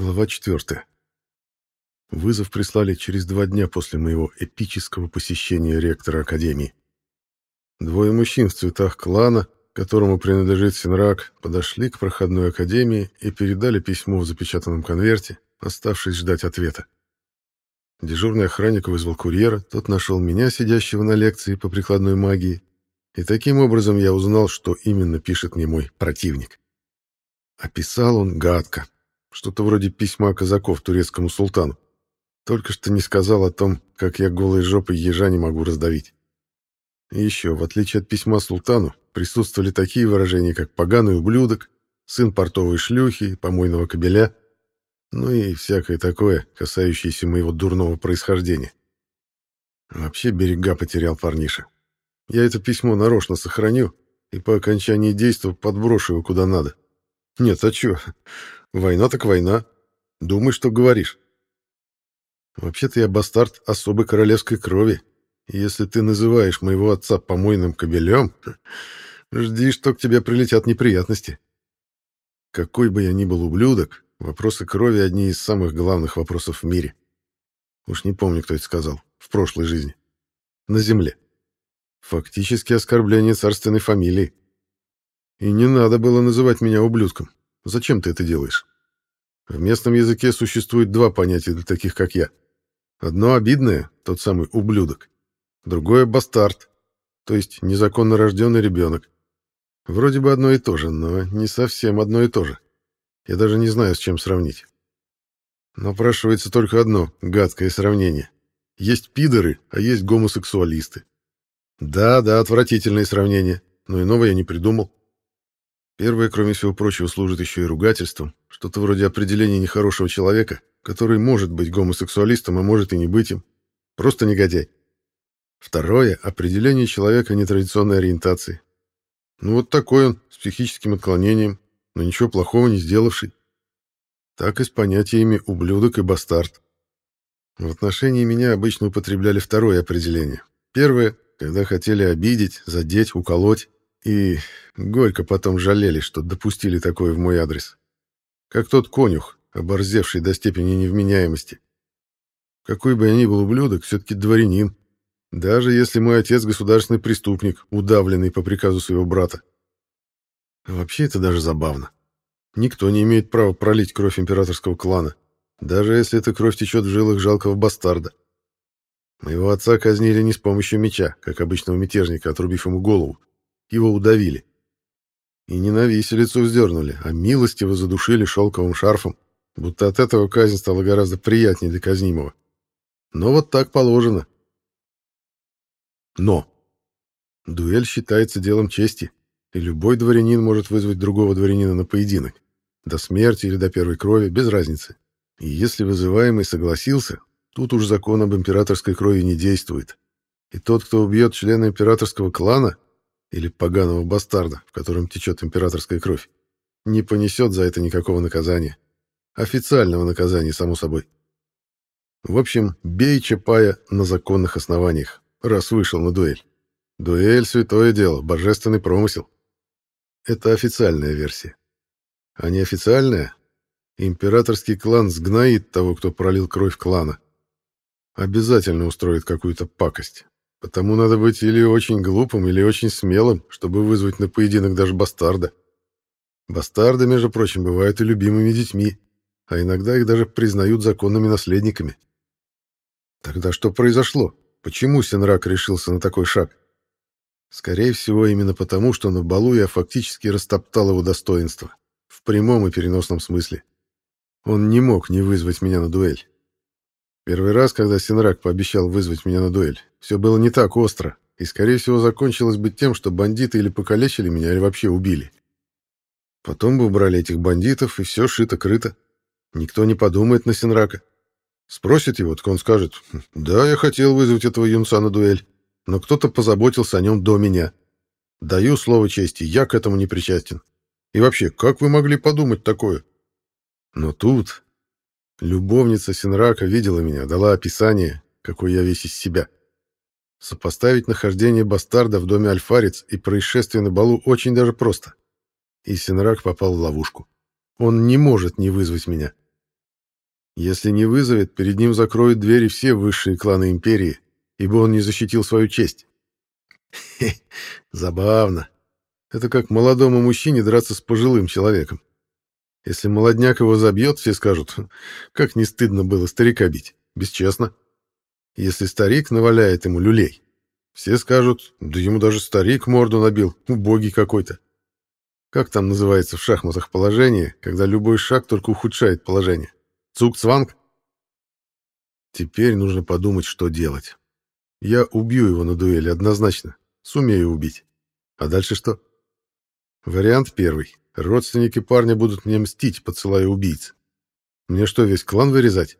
Глава 4. Вызов прислали через два дня после моего эпического посещения ректора Академии. Двое мужчин в цветах клана, которому принадлежит Синрак, подошли к проходной Академии и передали письмо в запечатанном конверте, оставшись ждать ответа. Дежурный охранник вызвал курьера, тот нашел меня, сидящего на лекции по прикладной магии, и таким образом я узнал, что именно пишет мне мой противник. Описал он гадко, что-то вроде письма казаков турецкому султану. Только что не сказал о том, как я голой жопой ежа не могу раздавить. И еще, в отличие от письма султану, присутствовали такие выражения, как «поганый ублюдок», «сын портовой шлюхи», «помойного кобеля», ну и всякое такое, касающееся моего дурного происхождения. Вообще берега потерял парниша. Я это письмо нарочно сохраню и по окончании действа подброшу его куда надо. Нет, а чё? Война так война. Думай, что говоришь. Вообще-то я бастард особой королевской крови. Если ты называешь моего отца помойным кобелем, жди, что к тебе прилетят неприятности. Какой бы я ни был ублюдок, вопросы крови — одни из самых главных вопросов в мире. Уж не помню, кто это сказал. В прошлой жизни. На земле. Фактически оскорбление царственной фамилии. И не надо было называть меня ублюдком. Зачем ты это делаешь? В местном языке существует два понятия для таких, как я. Одно обидное, тот самый ублюдок. Другое — бастард, то есть незаконно рожденный ребенок. Вроде бы одно и то же, но не совсем одно и то же. Я даже не знаю, с чем сравнить. Напрашивается только одно гадкое сравнение. Есть пидоры, а есть гомосексуалисты. Да, да, отвратительное сравнение, но иного я не придумал. Первое, кроме всего прочего, служит еще и ругательством, что-то вроде определения нехорошего человека, который может быть гомосексуалистом, а может и не быть им. Просто негодяй. Второе — определение человека нетрадиционной ориентации. Ну вот такой он, с психическим отклонением, но ничего плохого не сделавший. Так и с понятиями «ублюдок» и «бастард». В отношении меня обычно употребляли второе определение. Первое — когда хотели обидеть, задеть, уколоть. И горько потом жалели, что допустили такое в мой адрес. Как тот конюх, оборзевший до степени невменяемости. Какой бы я ни был ублюдок, все-таки дворянин. Даже если мой отец государственный преступник, удавленный по приказу своего брата. вообще это даже забавно. Никто не имеет права пролить кровь императорского клана, даже если эта кровь течет в жилах жалкого бастарда. Моего отца казнили не с помощью меча, как обычного мятежника, отрубив ему голову, его удавили. И не на виселицу вздернули, а милостиво задушили шелковым шарфом, будто от этого казнь стала гораздо приятнее для казнимого. Но вот так положено. Но дуэль считается делом чести, и любой дворянин может вызвать другого дворянина на поединок, до смерти или до первой крови, без разницы. И если вызываемый согласился, тут уж закон об императорской крови не действует. И тот, кто убьет члена императорского клана, или поганого бастарда, в котором течет императорская кровь, не понесет за это никакого наказания. Официального наказания, само собой. В общем, бей Чапая на законных основаниях, раз вышел на дуэль. Дуэль — святое дело, божественный промысел. Это официальная версия. А неофициальная — императорский клан сгноит того, кто пролил кровь клана. Обязательно устроит какую-то пакость. Потому надо быть или очень глупым, или очень смелым, чтобы вызвать на поединок даже бастарда. Бастарды, между прочим, бывают и любимыми детьми, а иногда их даже признают законными наследниками. Тогда что произошло? Почему Сенрак решился на такой шаг? Скорее всего, именно потому, что на балу я фактически растоптал его достоинство. В прямом и переносном смысле. Он не мог не вызвать меня на дуэль. Первый раз, когда Синрак пообещал вызвать меня на дуэль, все было не так остро, и, скорее всего, закончилось бы тем, что бандиты или покалечили меня, или вообще убили. Потом бы убрали этих бандитов, и все шито-крыто. Никто не подумает на Синрака. Спросит его, так он скажет, «Да, я хотел вызвать этого юнца на дуэль, но кто-то позаботился о нем до меня. Даю слово чести, я к этому не причастен. И вообще, как вы могли подумать такое?» Но тут Любовница Синрака видела меня, дала описание, какой я весь из себя. Сопоставить нахождение бастарда в доме Альфарец и происшествие на балу очень даже просто. И Синрак попал в ловушку. Он не может не вызвать меня. Если не вызовет, перед ним закроют двери все высшие кланы империи, ибо он не защитил свою честь. Забавно. Это как молодому мужчине драться с пожилым человеком. Если молодняк его забьет, все скажут, как не стыдно было старика бить. Бесчестно. Если старик наваляет ему люлей, все скажут, да ему даже старик морду набил, убогий какой-то. Как там называется в шахматах положение, когда любой шаг только ухудшает положение? Цук-цванг? Теперь нужно подумать, что делать. Я убью его на дуэли однозначно. Сумею убить. А дальше что? Вариант первый. Родственники парня будут мне мстить, подсылая убийц. Мне что, весь клан вырезать?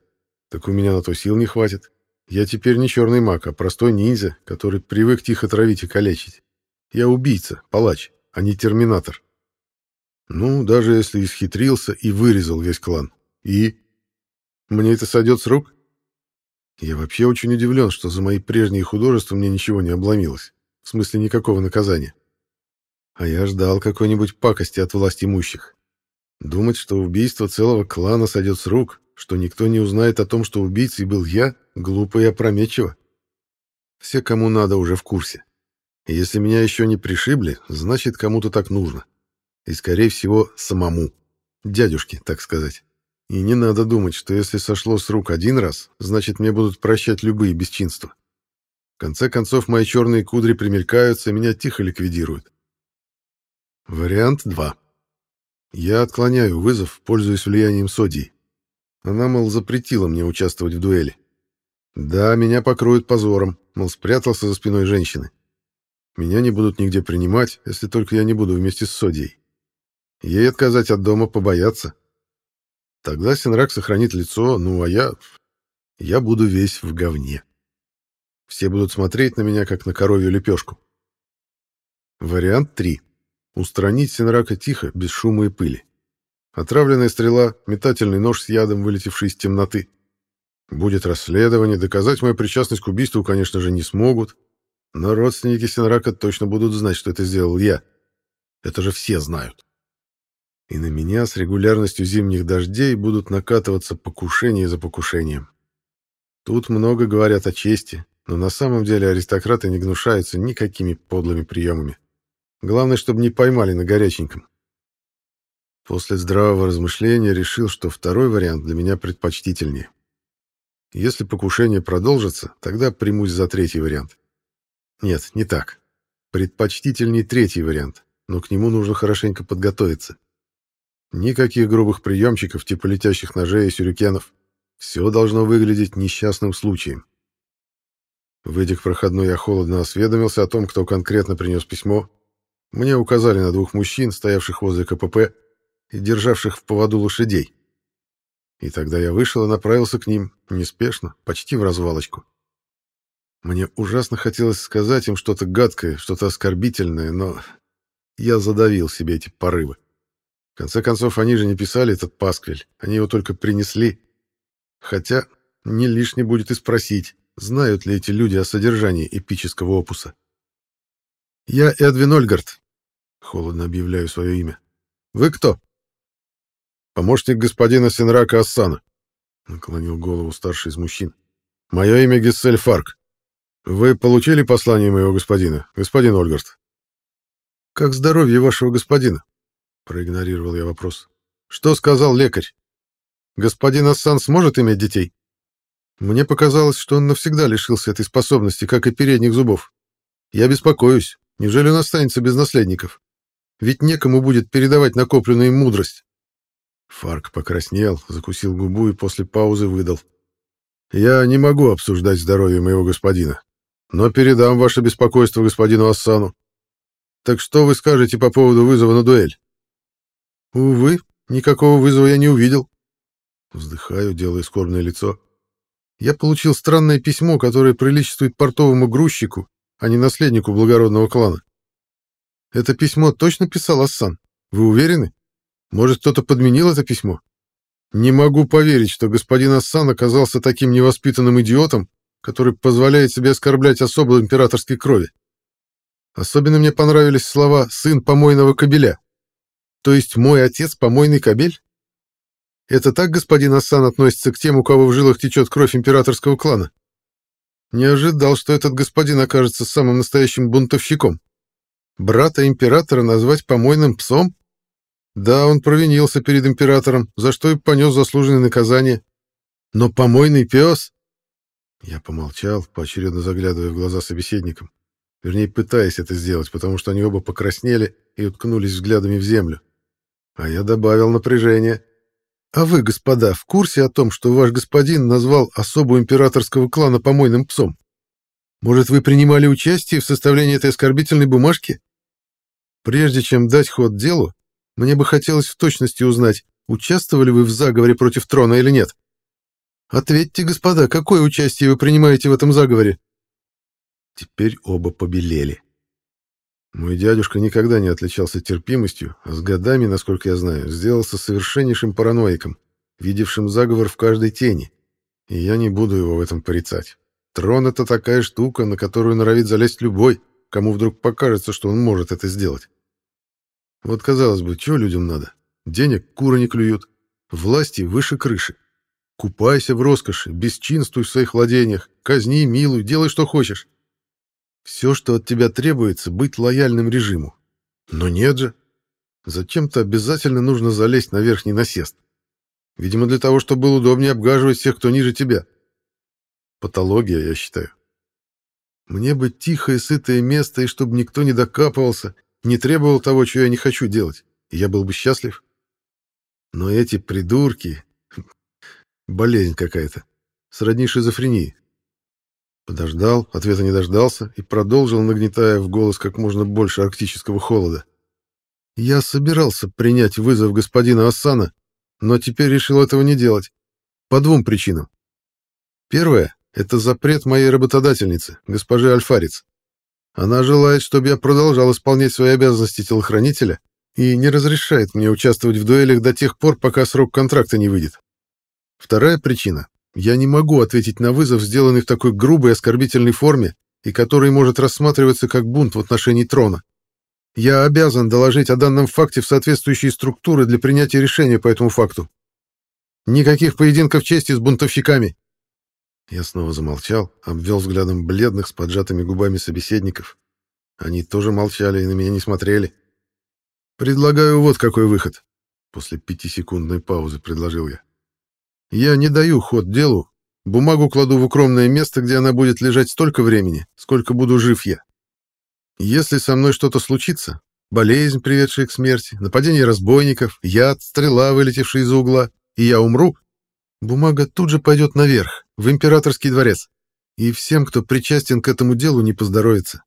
Так у меня на то сил не хватит. Я теперь не черный маг, а простой ниндзя, который привык тихо травить и калечить. Я убийца, палач, а не терминатор. Ну, даже если исхитрился и вырезал весь клан. И... Мне это сойдет с рук? Я вообще очень удивлен, что за мои прежние художества мне ничего не обломилось. В смысле, никакого наказания. А я ждал какой-нибудь пакости от власть имущих. Думать, что убийство целого клана сойдет с рук, что никто не узнает о том, что убийцей был я, глупо и опрометчиво. Все, кому надо, уже в курсе. Если меня еще не пришибли, значит, кому-то так нужно. И, скорее всего, самому. Дядюшке, так сказать. И не надо думать, что если сошло с рук один раз, значит, мне будут прощать любые бесчинства. В конце концов, мои черные кудри примелькаются, и меня тихо ликвидируют. Вариант 2. Я отклоняю вызов, пользуясь влиянием Содии. Она, мол, запретила мне участвовать в дуэли. Да, меня покроют позором, мол, спрятался за спиной женщины. Меня не будут нигде принимать, если только я не буду вместе с Содией. Ей отказать от дома побояться. Тогда Синрак сохранит лицо, ну а я... Я буду весь в говне. Все будут смотреть на меня, как на коровью лепешку. Вариант 3. Устранить Синрака тихо, без шума и пыли. Отравленная стрела, метательный нож с ядом, вылетевший из темноты. Будет расследование, доказать мою причастность к убийству, конечно же, не смогут, но родственники Синрака точно будут знать, что это сделал я. Это же все знают. И на меня с регулярностью зимних дождей будут накатываться покушения за покушением. Тут много говорят о чести, но на самом деле аристократы не гнушаются никакими подлыми приемами. Главное, чтобы не поймали на горяченьком. После здравого размышления решил, что второй вариант для меня предпочтительнее. Если покушение продолжится, тогда примусь за третий вариант. Нет, не так. Предпочтительнее третий вариант, но к нему нужно хорошенько подготовиться. Никаких грубых приемчиков типа летящих ножей и сюрикенов. Все должно выглядеть несчастным случаем. Выйдя к проходной, я холодно осведомился о том, кто конкретно принес письмо, мне указали на двух мужчин, стоявших возле КПП и державших в поводу лошадей. И тогда я вышел и направился к ним, неспешно, почти в развалочку. Мне ужасно хотелось сказать им что-то гадкое, что-то оскорбительное, но я задавил себе эти порывы. В конце концов, они же не писали этот пасквиль, они его только принесли. Хотя не лишне будет и спросить, знают ли эти люди о содержании эпического опуса. «Я Эдвин Ольгард», — холодно объявляю свое имя. «Вы кто?» «Помощник господина Сенрака Ассана», — наклонил голову старший из мужчин. «Мое имя Гессель Фарк. Вы получили послание моего господина, господин Ольгард?» «Как здоровье вашего господина?» — проигнорировал я вопрос. «Что сказал лекарь? Господин Ассан сможет иметь детей?» Мне показалось, что он навсегда лишился этой способности, как и передних зубов. Я беспокоюсь. Неужели он останется без наследников? Ведь некому будет передавать накопленную мудрость. Фарк покраснел, закусил губу и после паузы выдал. «Я не могу обсуждать здоровье моего господина, но передам ваше беспокойство господину Ассану. Так что вы скажете по поводу вызова на дуэль?» «Увы, никакого вызова я не увидел». Вздыхаю, делая скорбное лицо. «Я получил странное письмо, которое приличествует портовому грузчику а не наследнику благородного клана. Это письмо точно писал Ассан? Вы уверены? Может, кто-то подменил это письмо? Не могу поверить, что господин Ассан оказался таким невоспитанным идиотом, который позволяет себе оскорблять особо императорской крови. Особенно мне понравились слова «сын помойного кобеля». То есть мой отец помойный кобель? Это так господин Ассан относится к тем, у кого в жилах течет кровь императорского клана? Не ожидал, что этот господин окажется самым настоящим бунтовщиком. Брата императора назвать помойным псом? Да, он провинился перед императором, за что и понес заслуженное наказание. Но помойный пес... Я помолчал, поочередно заглядывая в глаза собеседникам. Вернее, пытаясь это сделать, потому что они оба покраснели и уткнулись взглядами в землю. А я добавил напряжение. «А вы, господа, в курсе о том, что ваш господин назвал особу императорского клана помойным псом? Может, вы принимали участие в составлении этой оскорбительной бумажки? Прежде чем дать ход делу, мне бы хотелось в точности узнать, участвовали вы в заговоре против трона или нет. Ответьте, господа, какое участие вы принимаете в этом заговоре?» Теперь оба побелели. Мой дядюшка никогда не отличался терпимостью, а с годами, насколько я знаю, сделался совершеннейшим параноиком, видевшим заговор в каждой тени. И я не буду его в этом порицать. Трон — это такая штука, на которую норовит залезть любой, кому вдруг покажется, что он может это сделать. Вот, казалось бы, чего людям надо? Денег куры не клюют, власти выше крыши. Купайся в роскоши, бесчинствуй в своих владениях, казни, милуй, делай, что хочешь. Все, что от тебя требуется, быть лояльным режиму. Но нет же. Зачем-то обязательно нужно залезть на верхний насест. Видимо, для того, чтобы было удобнее обгаживать всех, кто ниже тебя. Патология, я считаю. Мне бы тихое, сытое место, и чтобы никто не докапывался, не требовал того, чего я не хочу делать, и я был бы счастлив. Но эти придурки... Болезнь какая-то. Сродни шизофрении. Подождал, ответа не дождался и продолжил, нагнетая в голос как можно больше арктического холода. «Я собирался принять вызов господина Ассана, но теперь решил этого не делать. По двум причинам. Первое — это запрет моей работодательницы, госпожи Альфарец. Она желает, чтобы я продолжал исполнять свои обязанности телохранителя и не разрешает мне участвовать в дуэлях до тех пор, пока срок контракта не выйдет. Вторая причина я не могу ответить на вызов, сделанный в такой грубой оскорбительной форме и который может рассматриваться как бунт в отношении трона. Я обязан доложить о данном факте в соответствующие структуры для принятия решения по этому факту. Никаких поединков чести с бунтовщиками. Я снова замолчал, обвел взглядом бледных с поджатыми губами собеседников. Они тоже молчали и на меня не смотрели. «Предлагаю вот какой выход», — после пятисекундной паузы предложил я. Я не даю ход делу, бумагу кладу в укромное место, где она будет лежать столько времени, сколько буду жив я. Если со мной что-то случится, болезнь, приведшая к смерти, нападение разбойников, яд, стрела, вылетевшая из угла, и я умру, бумага тут же пойдет наверх, в императорский дворец, и всем, кто причастен к этому делу, не поздоровится.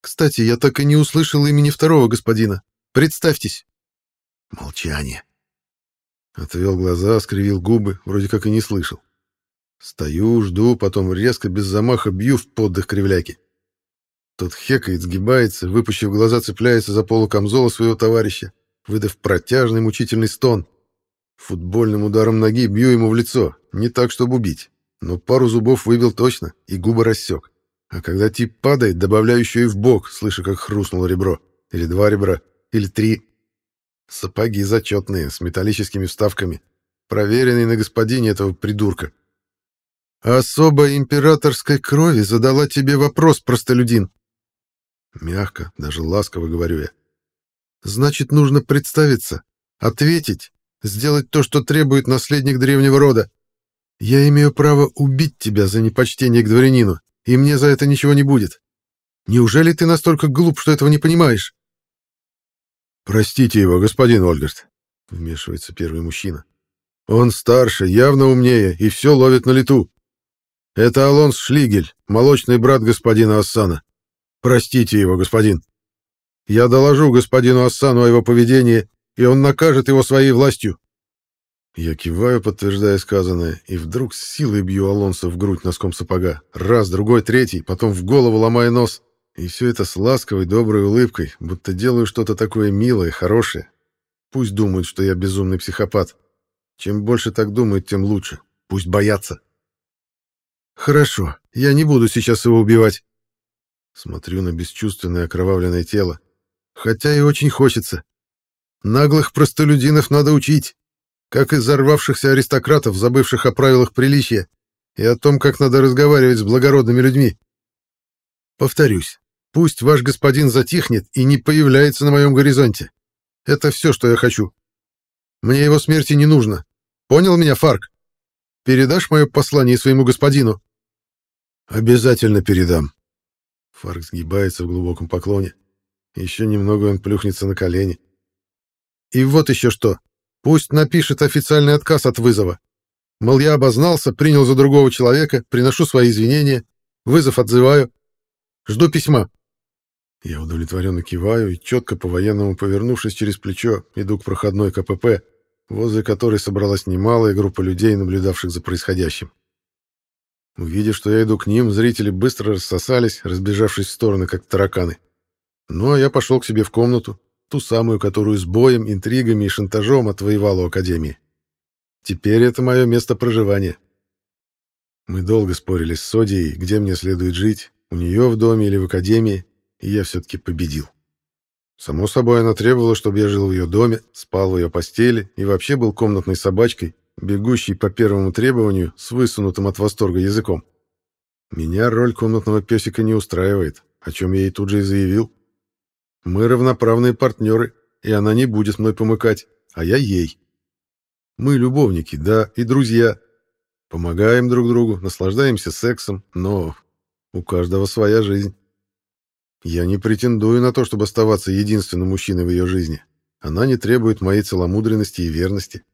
Кстати, я так и не услышал имени второго господина. Представьтесь. Молчание. Отвел глаза, скривил губы, вроде как и не слышал. Стою, жду, потом резко, без замаха бью в поддых кривляки. Тот хекает, сгибается, выпущив глаза, цепляется за полу камзола своего товарища, выдав протяжный мучительный стон. Футбольным ударом ноги бью ему в лицо, не так, чтобы убить, но пару зубов выбил точно и губы рассек. А когда тип падает, добавляю еще и в бок, слыша, как хрустнуло ребро. Или два ребра, или три. Сапоги зачетные, с металлическими вставками, проверенные на господине этого придурка. «Особо императорской крови задала тебе вопрос, простолюдин». Мягко, даже ласково говорю я. «Значит, нужно представиться, ответить, сделать то, что требует наследник древнего рода. Я имею право убить тебя за непочтение к дворянину, и мне за это ничего не будет. Неужели ты настолько глуп, что этого не понимаешь?» «Простите его, господин Ольгард», — вмешивается первый мужчина. «Он старше, явно умнее и все ловит на лету. Это Алонс Шлигель, молочный брат господина Ассана. Простите его, господин. Я доложу господину Ассану о его поведении, и он накажет его своей властью». Я киваю, подтверждая сказанное, и вдруг с силой бью Алонса в грудь носком сапога. Раз, другой, третий, потом в голову ломая нос. И все это с ласковой, доброй улыбкой, будто делаю что-то такое милое, хорошее. Пусть думают, что я безумный психопат. Чем больше так думают, тем лучше. Пусть боятся. Хорошо, я не буду сейчас его убивать. Смотрю на бесчувственное окровавленное тело. Хотя и очень хочется. Наглых простолюдинов надо учить. как из взорвавшихся аристократов, забывших о правилах приличия и о том, как надо разговаривать с благородными людьми. Повторюсь, пусть ваш господин затихнет и не появляется на моем горизонте. Это все, что я хочу. Мне его смерти не нужно. Понял меня, Фарк? Передашь мое послание своему господину? Обязательно передам. Фарк сгибается в глубоком поклоне. Еще немного он плюхнется на колени. И вот еще что. Пусть напишет официальный отказ от вызова. Мол, я обознался, принял за другого человека, приношу свои извинения, вызов отзываю. Жду письма. Я удовлетворенно киваю и, четко по-военному повернувшись через плечо, иду к проходной КПП, возле которой собралась немалая группа людей, наблюдавших за происходящим. Увидев, что я иду к ним, зрители быстро рассосались, разбежавшись в стороны, как тараканы. Ну, а я пошел к себе в комнату, ту самую, которую с боем, интригами и шантажом отвоевала у Академии. Теперь это мое место проживания. Мы долго спорили с Содией, где мне следует жить, у нее в доме или в Академии, и я все-таки победил. Само собой, она требовала, чтобы я жил в ее доме, спал в ее постели и вообще был комнатной собачкой, бегущей по первому требованию с высунутым от восторга языком. Меня роль комнатного песика не устраивает, о чем я ей тут же и заявил. Мы равноправные партнеры, и она не будет мной помыкать, а я ей. Мы любовники, да, и друзья. Помогаем друг другу, наслаждаемся сексом, но у каждого своя жизнь. Я не претендую на то, чтобы оставаться единственным мужчиной в ее жизни. Она не требует моей целомудренности и верности.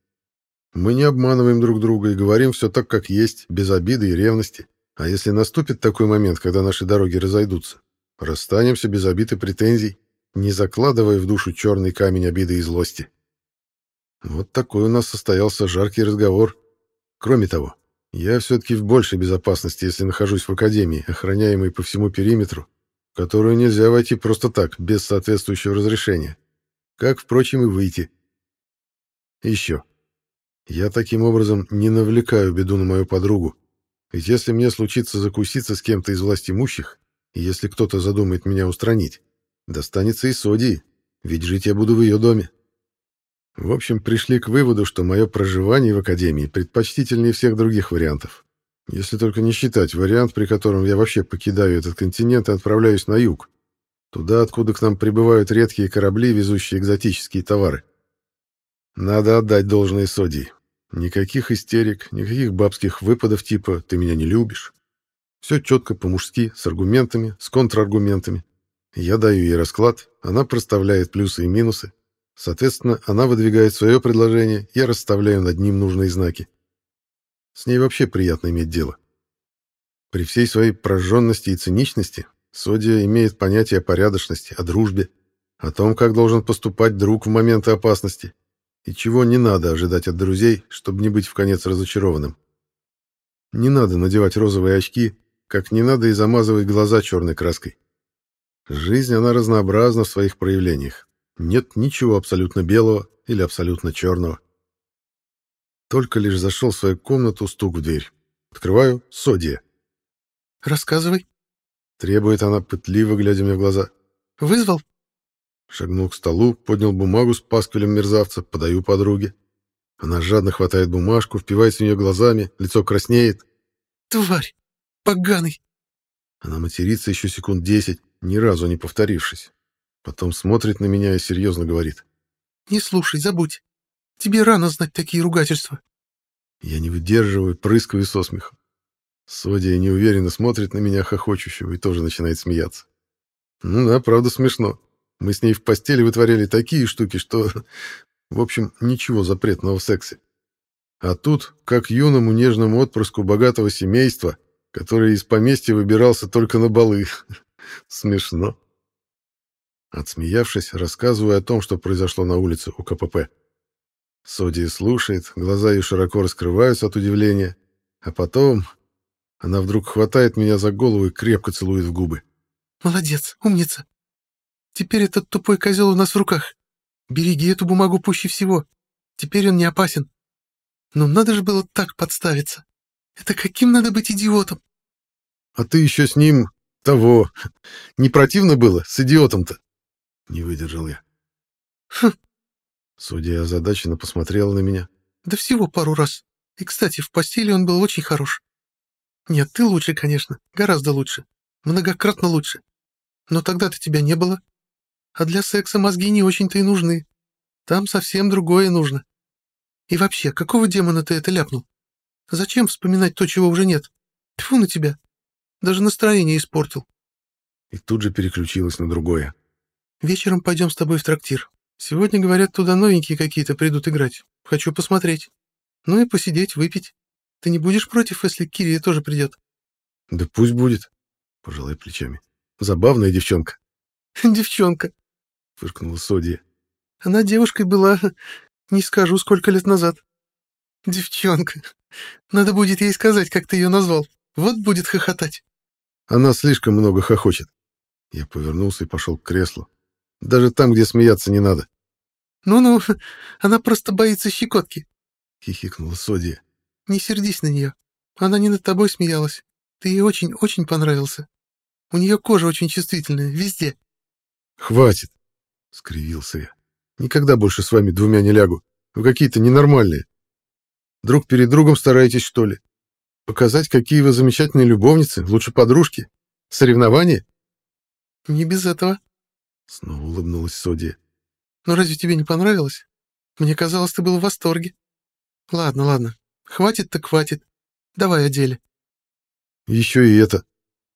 Мы не обманываем друг друга и говорим все так, как есть, без обиды и ревности. А если наступит такой момент, когда наши дороги разойдутся, расстанемся без обид и претензий не закладывая в душу черный камень обиды и злости. Вот такой у нас состоялся жаркий разговор. Кроме того, я все-таки в большей безопасности, если нахожусь в академии, охраняемой по всему периметру, в которую нельзя войти просто так, без соответствующего разрешения. Как, впрочем, и выйти. Еще. Я таким образом не навлекаю беду на мою подругу. Ведь если мне случится закуситься с кем-то из власть имущих, если кто-то задумает меня устранить, Достанется и Содии, ведь жить я буду в ее доме. В общем, пришли к выводу, что мое проживание в Академии предпочтительнее всех других вариантов. Если только не считать вариант, при котором я вообще покидаю этот континент и отправляюсь на юг, туда, откуда к нам прибывают редкие корабли, везущие экзотические товары. Надо отдать должное Содии. Никаких истерик, никаких бабских выпадов типа «ты меня не любишь». Все четко по-мужски, с аргументами, с контраргументами. Я даю ей расклад, она проставляет плюсы и минусы. Соответственно, она выдвигает свое предложение, я расставляю над ним нужные знаки. С ней вообще приятно иметь дело. При всей своей прожженности и циничности Содия имеет понятие о порядочности, о дружбе, о том, как должен поступать друг в моменты опасности, и чего не надо ожидать от друзей, чтобы не быть в конец разочарованным. Не надо надевать розовые очки, как не надо и замазывать глаза черной краской. Жизнь, она разнообразна в своих проявлениях. Нет ничего абсолютно белого или абсолютно черного. Только лишь зашел в свою комнату, стук в дверь. Открываю — Содия. «Рассказывай», — требует она, пытливо глядя мне в глаза. «Вызвал?» Шагнул к столу, поднял бумагу с пасквилем мерзавца, подаю подруге. Она жадно хватает бумажку, впивается в нее глазами, лицо краснеет. «Тварь! Поганый!» Она матерится еще секунд десять, ни разу не повторившись. Потом смотрит на меня и серьезно говорит. «Не слушай, забудь. Тебе рано знать такие ругательства». Я не выдерживаю, прыскаю со смехом. Содия неуверенно смотрит на меня хохочущего и тоже начинает смеяться. Ну да, правда смешно. Мы с ней в постели вытворяли такие штуки, что... В общем, ничего запретного в сексе. А тут, как юному нежному отпрыску богатого семейства, который из поместья выбирался только на балы. Смешно. Отсмеявшись, рассказываю о том, что произошло на улице у КПП. Содия слушает, глаза ее широко раскрываются от удивления, а потом она вдруг хватает меня за голову и крепко целует в губы. «Молодец, умница. Теперь этот тупой козел у нас в руках. Береги эту бумагу пуще всего. Теперь он не опасен. Но надо же было так подставиться. Это каким надо быть идиотом?» «А ты еще с ним того. Не противно было с идиотом-то? Не выдержал я. Хм. Судья озадаченно посмотрела на меня. Да всего пару раз. И, кстати, в постели он был очень хорош. Нет, ты лучше, конечно, гораздо лучше. Многократно лучше. Но тогда-то тебя не было. А для секса мозги не очень-то и нужны. Там совсем другое нужно. И вообще, какого демона ты это ляпнул? Зачем вспоминать то, чего уже нет? Тьфу на тебя. Даже настроение испортил. И тут же переключилась на другое. Вечером пойдем с тобой в трактир. Сегодня, говорят, туда новенькие какие-то придут играть. Хочу посмотреть. Ну и посидеть, выпить. Ты не будешь против, если Кирия тоже придет? Да пусть будет, пожалуй плечами. Забавная девчонка. Девчонка, фыркнула Содия. Она девушкой была, не скажу, сколько лет назад. Девчонка. Надо будет ей сказать, как ты ее назвал. Вот будет хохотать. Она слишком много хохочет. Я повернулся и пошел к креслу. Даже там, где смеяться не надо. «Ну-ну, она просто боится щекотки», — хихикнула Содия. «Не сердись на нее. Она не над тобой смеялась. Ты ей очень-очень понравился. У нее кожа очень чувствительная, везде». «Хватит», — скривился я. «Никогда больше с вами двумя не лягу. Вы какие-то ненормальные. Друг перед другом стараетесь, что ли? Показать, какие вы замечательные любовницы, лучше подружки? Соревнования?» «Не без этого», — снова улыбнулась Содия. «Ну разве тебе не понравилось? Мне казалось, ты был в восторге. Ладно, ладно. Хватит так хватит. Давай о деле». «Еще и это.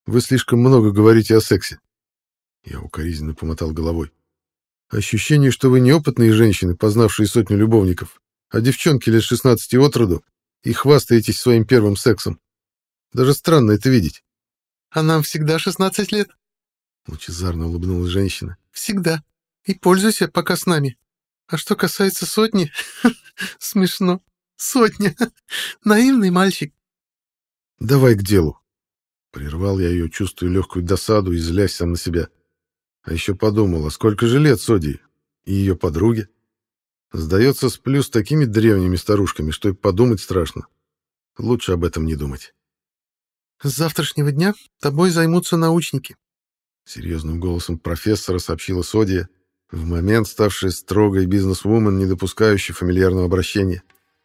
Вы слишком много говорите о сексе». Я укоризненно помотал головой. «Ощущение, что вы неопытные женщины, познавшие сотню любовников, а девчонки лет 16 от роду, и хвастаетесь своим первым сексом. Даже странно это видеть». «А нам всегда 16 лет?» Лучезарно улыбнулась женщина. «Всегда. И пользуйся пока с нами. А что касается сотни, смешно. Сотня. Наивный мальчик. Давай к делу. Прервал я ее, чувствуя легкую досаду и злясь сам на себя. А еще подумал, а сколько же лет Соди и ее подруге? Сдается, сплю с такими древними старушками, что и подумать страшно. Лучше об этом не думать. С завтрашнего дня тобой займутся научники. Серьезным голосом профессора сообщила Содия, в момент ставшая строгой бизнес-вумен, не допускающей фамильярного обращения.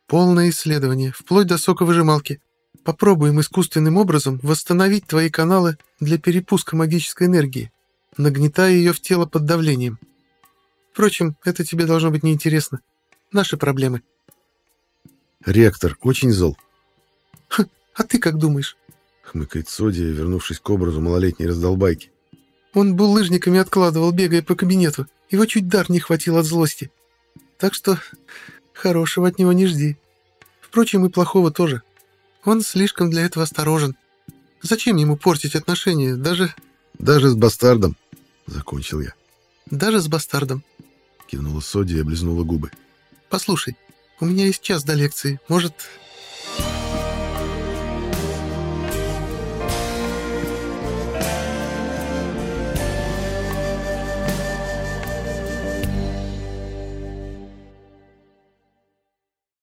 «Полное исследование, вплоть до соковыжималки. Попробуем искусственным образом восстановить твои каналы для перепуска магической энергии, нагнетая ее в тело под давлением. Впрочем, это тебе должно быть неинтересно. Наши проблемы». «Ректор очень зол». «Хм, «А ты как думаешь?» — хмыкает Содия, вернувшись к образу малолетней раздолбайки. Он булыжниками откладывал, бегая по кабинету. Его чуть дар не хватил от злости. Так что хорошего от него не жди. Впрочем, и плохого тоже. Он слишком для этого осторожен. Зачем ему портить отношения, даже... Даже с бастардом, закончил я. Даже с бастардом. Кивнула Соди и облизнула губы. Послушай, у меня есть час до лекции. Может,